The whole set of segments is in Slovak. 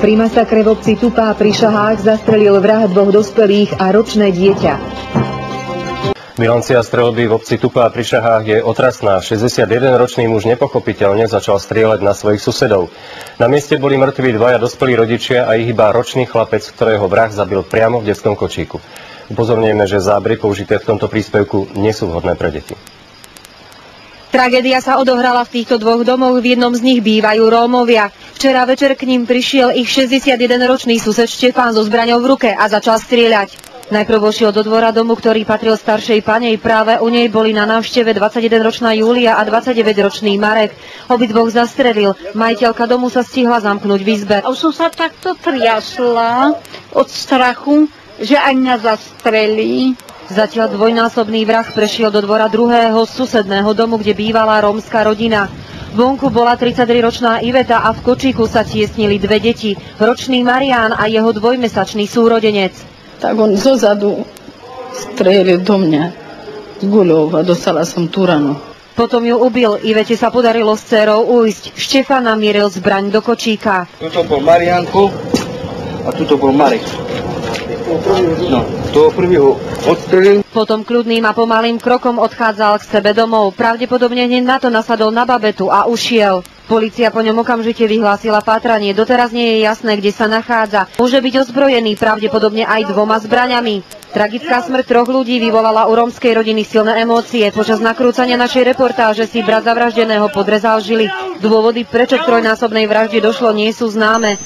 Pri masakre v obci Tupá pri Šahách zastrelil vrah dvoch dospelých a ročné dieťa. Bilancia strelby v obci Tupá pri Šahách je otrasná. 61-ročný muž nepochopiteľne začal strieľať na svojich susedov. Na mieste boli mŕtvi dvaja dospelí rodičia a ich iba ročný chlapec, ktorého vrah zabil priamo v detskom kočíku. Upozorňujeme, že zábry použité v tomto príspevku nie sú vhodné pre deti. Tragédia sa odohrala v týchto dvoch domoch, v jednom z nich bývajú Rómovia. Včera večer k ním prišiel ich 61-ročný sused Štefán so zbraňou v ruke a začal strieľať. Najprv vošiel do dvora domu, ktorý patril staršej panej. Práve u nej boli na návšteve 21-ročná Júlia a 29-ročný Marek. Obidvoch zastrelil. Majiteľka domu sa stihla zamknúť v izbe. A som sa takto triasla od strachu, že aj mňa zastrelí. Zatiaľ dvojnásobný vrah prešiel do dvora druhého susedného domu, kde bývala rómska rodina. Vonku bola 33-ročná Iveta a v kočíku sa tiesnili dve deti, ročný Marián a jeho dvojmesačný súrodenec. Tak on zozadu strelil do mňa z guľov a dostala som tú ranu. Potom ju ubil. Ivete sa podarilo s dcerou ujsť. Štefan namieril zbraň do kočíka. Tuto bol Marianko a tuto bol Marek. No, toho prvého odstrelil. Potom kľudným a pomalým krokom odchádzal k sebe domov. Pravdepodobne hneď na to nasadol na babetu a ušiel. Polícia po ňom okamžite vyhlásila pátranie. Doteraz nie je jasné, kde sa nachádza. Môže byť ozbrojený pravdepodobne aj dvoma zbraňami. Tragická smrť troch ľudí vyvolala u rómskej rodiny silné emócie. Počas nakrúcania našej reportáže si brat zavraždeného podrezal žily. Dôvody, prečo trojnásobnej vražde došlo, nie sú známe.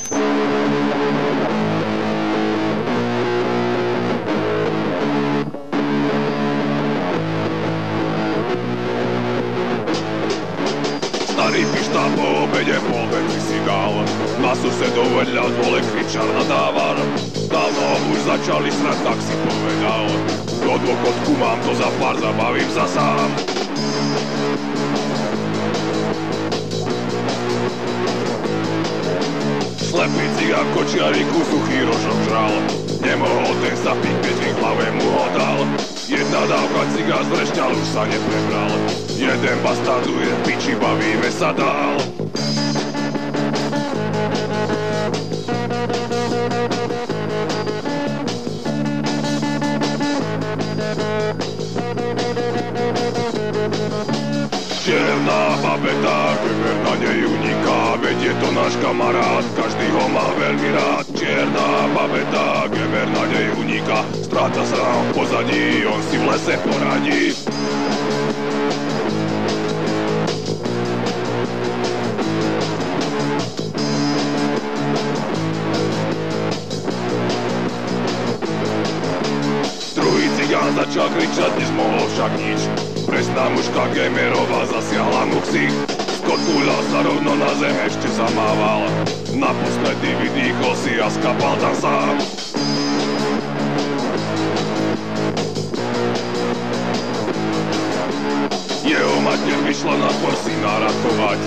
Po obede po veci si dal Na susedov vedľa dole kričal nadával Dávno už začali srať, tak si povedal. Do dôchodku mám to za pár, zabavím sa sám. Slepý cigán kočiariku suchý rožok žral. Nemohol ten sa piť, keď v hlave mu ho dal Jedna dávka cigár z vrešťal už sa neprebral Jeden bastarduje piči, bavíme sa dál to náš kamarát, každý ho má veľmi rád. Čierna babeta, kemer na nej uniká Stráca sa nám v pozadí, on si v lese poradí. Cigán začal kričať, nezmohol však nič. Presná mužka Gamerová zasiahla mu ksich rovno na zem, ešte zamával. Naposledy vydýchol si a skapal tam sám. Jeho mater vyšla na dvor syna ratovať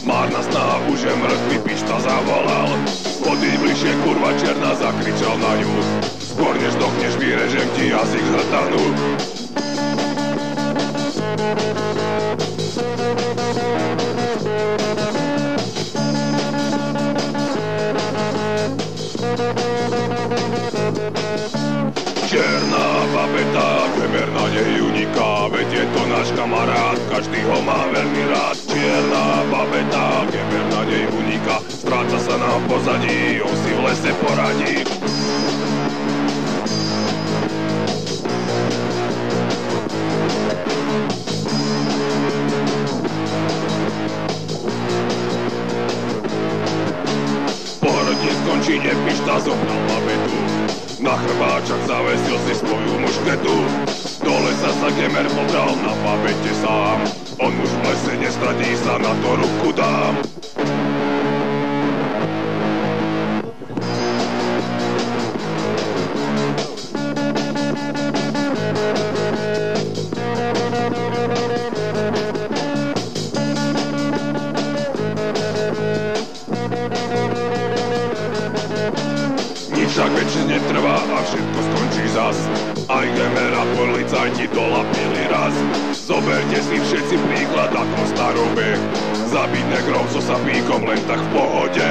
Márna snaha už je mŕtvy, pišta zavolal. Odíď bližšie, kurva černá, zakričal na ňu. Skôr než dochneš, vyrežem ti jazyk hrtanu náš kamarát, každý ho má veľmi rád. Čierna babeta, kemer na nej uniká, stráca sa v pozadí, on si v lese poradí. Porodne skončí, zobral babetu. Na chrbáčach zavesil si svoju mušketu nestratí sa na to ruku skončí zas Aj Gemer a policajti dolapili raz. Zoberte si všetci príklad ako starobe Zabiť negrov so sapíkom len tak v pohode